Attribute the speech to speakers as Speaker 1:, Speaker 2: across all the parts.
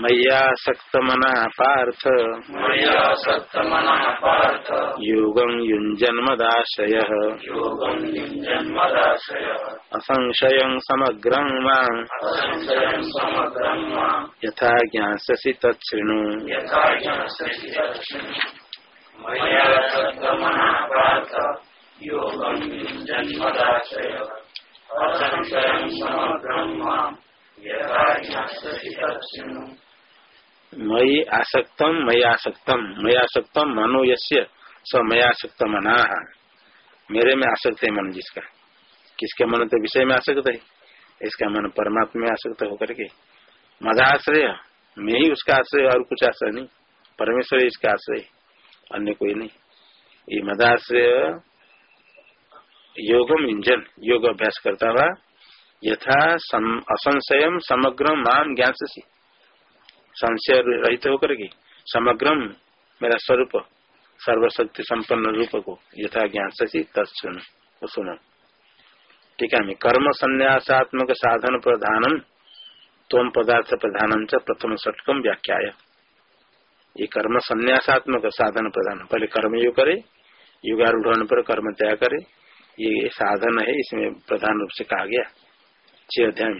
Speaker 1: मय्यासक्त मना पार्थ
Speaker 2: मया पार्थ
Speaker 1: योगं युञ्जन्मदाशय।
Speaker 2: योगं युञ्जन्मदाशयः।
Speaker 1: असंशयं समग्रं माम्
Speaker 2: असंशयं समग्रं माम्
Speaker 1: यथा ज्ञास्यसि तच्छृणु।
Speaker 2: यथा ज्ञास्यसि दक्षिणम् मया सत्तमनः पार्थ योगं युञ्जन्मदाशयः। असंशयं समग्रं माम्
Speaker 1: मयि आसक्तम मयि आसक्तम। मयि आसक्तम मनो यस्य, स मयासक्त मना मेरे में आसक्त है मन जिसका। किसके मन तो विषय में आसक्त है? इसका मन परमात्मा में आसक्त होकर के। मदाश्रय मैं ही उसका आश्रय और कुछ आश्रय नहीं। परमेश्वर इसका आश्रय। अन्य कोई नहीं। ये मदाश्रय योगम इंजन, योग अभ्यास करता हुआ यथा सम, असंशयम समग्र माम ज्ञान से संशय रहित होकर के समग्रम मेरा स्वरूप सर्वशक्ति संपन्न रूप को यथा ज्ञान से तत्सुन सुनो ठीक है कर्म संन्यासात्मक साधन प्रधानम तोम पदार्थ प्रधानम च प्रथम षटकम व्याख्या ये कर्म संन्यासात्मक साधन प्रधान। पहले कर्म योग करे युगारूढ़ पर कर्म त्याग करे। ये साधन है इसमें प्रधान रूप से कहा गया। छह अध्याय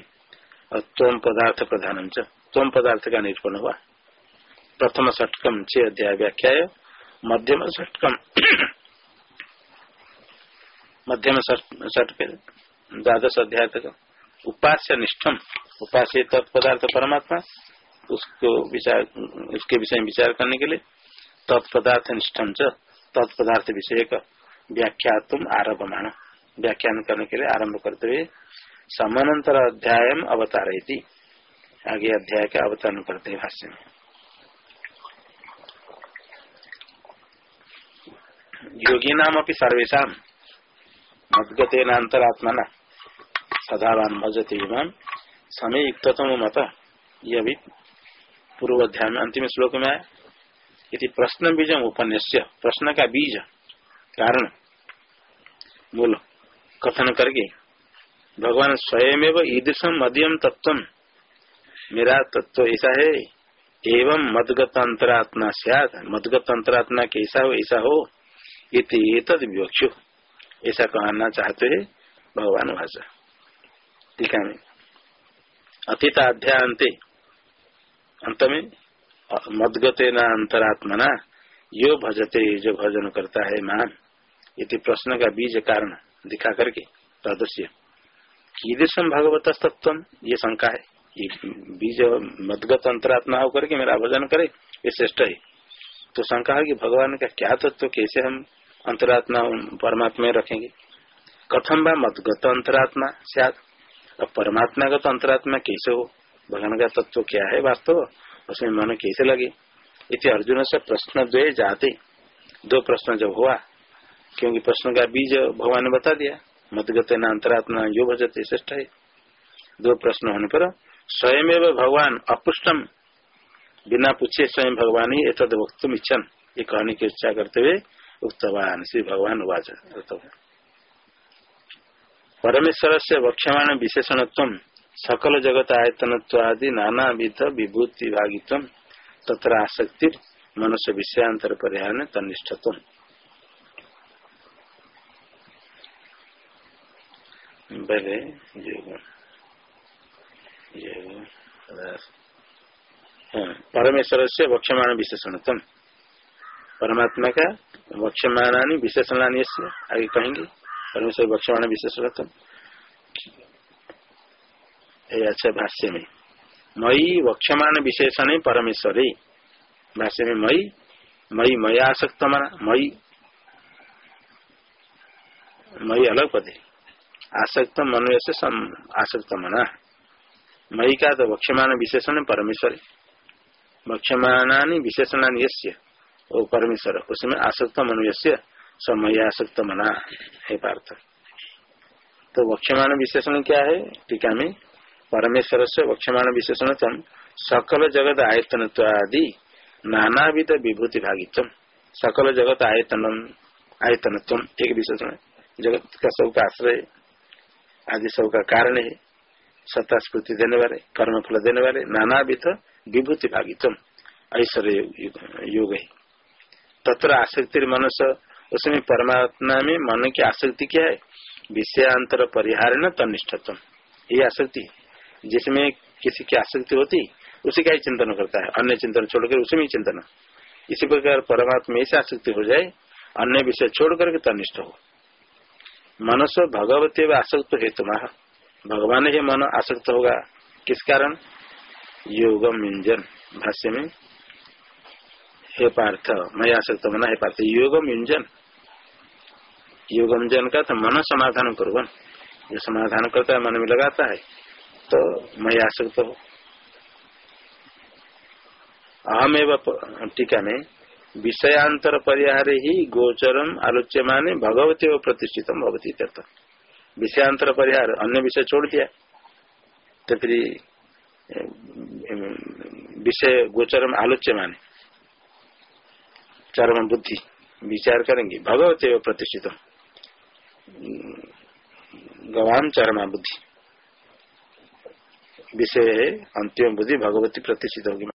Speaker 1: और तोम पदार्थ प्रधानम च तोम पदार्थ का निरूपण हुआ। प्रथम षटकम छह अध्याय व्याख्या मध्यम षटकम मध्यम षटक द्वादश अध्याय तक। उपास्य निष्ठम। उपास्य तत्पदार्थ परमात्मा, उसको विचार, उसके विषय में विचार करने के लिए। तत्पदार्थ निष्ठम च। तत्पदार्थ विषय का व्याख्या तुम आरभ मानो व्याख्यान करने के लिए आरंभ करते हुए समानांतर अध्याय अवतार आगे अध्याय का अवतरण करते भाष्य में। योगी नाम अपनी सर्वेशा मदगतेन अंतरात्मना सदावान भजते इमाम समय युक्तम मत यह भी पूर्व अध्याय में अंतिम श्लोक में आया। यदि प्रश्न बीज उपन्यास्य, प्रश्न का बीज, कारण बोलो कथन करके भगवान स्वयं ईदृशम मध्यम तत्व मेरा तत्व ऐसा है, एवं मदगत अंतरात्मा सियाद मदगत अंतरात्मा कैसा हो, ऐसा हो तद विवक्षु। ऐसा कहना चाहते है भगवान भाषा टीका में अतीताध्याय अंत में मदगते न अंतरात्मना, यो भजते, जो भजन करता है मान। इति प्रश्न का बीज कारण दिखा करके तदस्य कीदृशम भगवत तत्व ये शंका है। ये बीज मदगत अंतरात्मा होकर के मेरा भजन करे, ये श्रेष्ठ है। तो शंका है कि भगवान का क्या तत्व तो कैसे हम अंतरात्मा परमात्मा में रखेंगे? कथम बा मदगत अंतरात्मा? शायद। अब परमात्मा का तो अंतरात्मा कैसे हो? भगवान का तत्व क्या है वास्तव? उसमें मन कैसे लगे? इति अर्जुन से प्रश्न द्वे जाते। दो प्रश्न जब हुआ, क्योंकि प्रश्न का बीज भगवान ने बता दिया। मदगत न अंतरात्मा जो भजते श्रेष्ठ है दो प्रश्न होने पर स्वयं भगवान अपुष्टम बिना पूछे स्वयं भगवान ही एतद वक्तुम इच्छन। ये कहने की इच्छा करते हुए उक्तवान, श्री भगवान परमेश्वर से वक्षमाण विशेषणत्व, सकल जगत आयतनत्वादि नाना विध विभूति भागित्व तथा आसक्ति, मनुष्य विषयांतर परिहार तनिष्ठत्व पहले परमेश्वर से वक्षमाण विशेषणतम। परमात्मा का वक्षमानी विशेषणानी आगे कहेंगे, परमेश्वर वक्षमाण विशेषणतम। अच्छा भाष्य में। मई वक्षमान विशेषण परमेश्वर। भाष्य में मई मई मया आसक्त मना मई मई अलग पद है आसक्त मनु से आसक्त मना मई का तो वक्षमान विशेषण परमेश्वर। वक्षमाना विशेषणानि यस्य? वो परमेश्वर, उसमें आसक्त मनु से समय आसक्त मना है पार्थ। तो वक्षमान विशेषण क्या है? टीका में परमेश्वर से वक्षमान विशेषण तम सकल जगत आयतन आदि नानाविध विभूति भागित्व सकल जगत आयतन आयतनत्व एक विशेषण। जगत का सब का आश्रय आदि सब का कारण है। सत्ता स्मृति देने वाले कर्म फल देने वाले नाना विध विभूति भागितम। ऐश्वर्य योग है। तत्र आसक्ति मनुष्य, उसमें परमात्मा में मन की आसक्ति क्या है? विषयांतर परिहार न तनिष्ठत्म ये आसक्ति जिसमें किसी की आसक्ति होती, उसी का ही चिंतन करता है। अन्य चिंतन छोड़कर उसी में चिंतन। इसी प्रकार परमात्मा ऐसी आसक्ति हो जाए, अन्य विषय छोड़ करके तनिष्ठ हो। मनुष्य भगवती व आसक्त हेतु भगवान ही मन आसक्त होगा। किस कारण? योगम इंजन भाष्य में। हे पार्थ, मैं आसक्त मना हे पार्थ। योगम इंजन योगम जन का तो मन समाधान करो। जो समाधान करता है, मन में लगाता है तो मैं आसक्त हो। अहमेव टीका में विषयांतर परिहार ही गोचरम आलोच्य माने भगवती प्रतिष्ठित भगवती विषयांतर परिहार, अन्य विषय छोड़ दिया। तो फिर विषय गोचरम आलोच्य माने चरम बुद्धि, विचार करेंगे। भगवती व गवाम चरमा बुद्धि। विषय है अंतिम बुद्धि भगवती प्रतिष्ठित होगी।